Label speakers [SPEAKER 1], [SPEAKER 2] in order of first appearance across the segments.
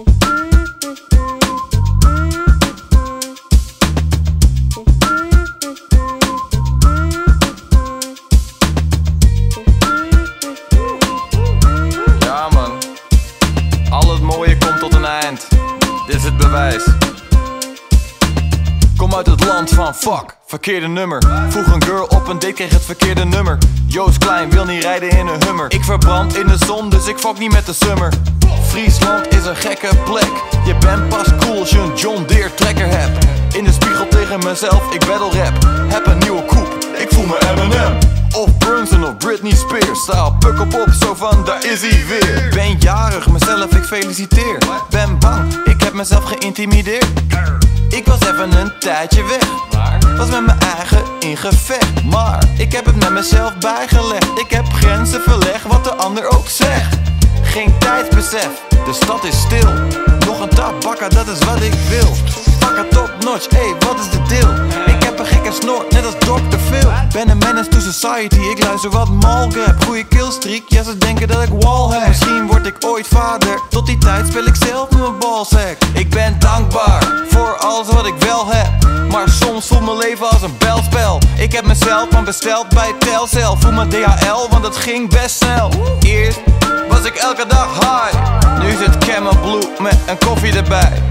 [SPEAKER 1] Ja man, al mooie komt tot een eind. Dit is het bewijs. Kom uit het land van fuck, verkeerde nummer. Vroeg een girl op een date, kreeg het verkeerde nummer. Joost Klein wil niet rijden in een hummer. Ik verbrand in de zon, dus ik fuck niet met de summer. Friesland is een gekke plek. Je bent pas cool als je een John Deere trekker hebt. In de spiegel tegen mezelf, ik battle rap. Heb een nieuwe coupe, ik voel me Eminem. Of Brunson of Britney Spears. Sta puk op op, zo van daar is hij weer. Ben jarig, mezelf ik feliciteer. Ben bang, heb mezelf geïntimideerd. Ik was even een tijdje weg. Was met mijn eigen in gevecht. Maar ik heb het met mezelf bijgelegd. Ik heb grenzen verlegd, wat de ander ook zegt. Geen tijdsbesef, de stad is stil. Nog een tabakka, dat is wat ik wil. Pakka top notch, ey, wat is de deal? Ik heb een gekke snor, net als Dr. Phil. Ben een menace to society, ik luister wat malgrap. Goeie killstreak, ja ze denken dat ik wall heb. Misschien word ik ooit vader, tot die tijd speel ik zelf mijn balsack. Ik ben dankbaar voor alles wat ik wel heb. Maar soms voelt mijn leven als een belspel. Ik heb mezelf van besteld bij Telcel. Voel mijn DHL, want het ging best snel. Eerst was ik elke dag high. Nu het Camel Blue met een koffie erbij.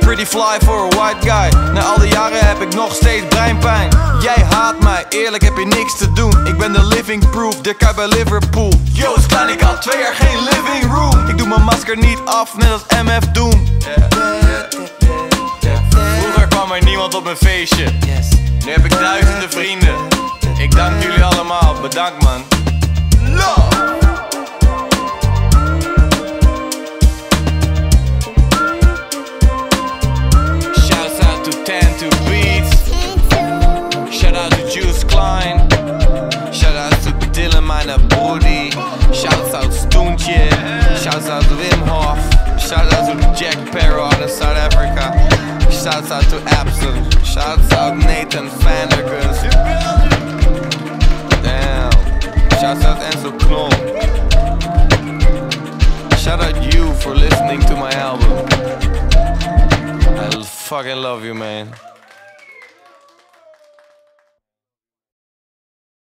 [SPEAKER 1] Pretty fly for a white guy. Na al die heb ik nog steeds breinpijn. Jij haat mij, eerlijk heb je niks te doen. Ik ben de living proof, de kuip bij Liverpool. Yo, is klein, ik had twee jaar geen living room. Ik doe mijn masker niet af, net als MF Doom. Vroeger kwam er niemand op mijn feestje. Nu heb ik duizenden vrienden. Ik dank jullie allemaal, bedankt man. Dylan, meine Brudi. Shouts out Stoontje. Shouts out Wim Hof. Shout out to Jack Perro out of South Africa. Shouts out to Abson. Shouts out Nathan Vandergus. Damn. Shouts out Enzo Knol. Shout out you for listening to my album. I fucking love you, man.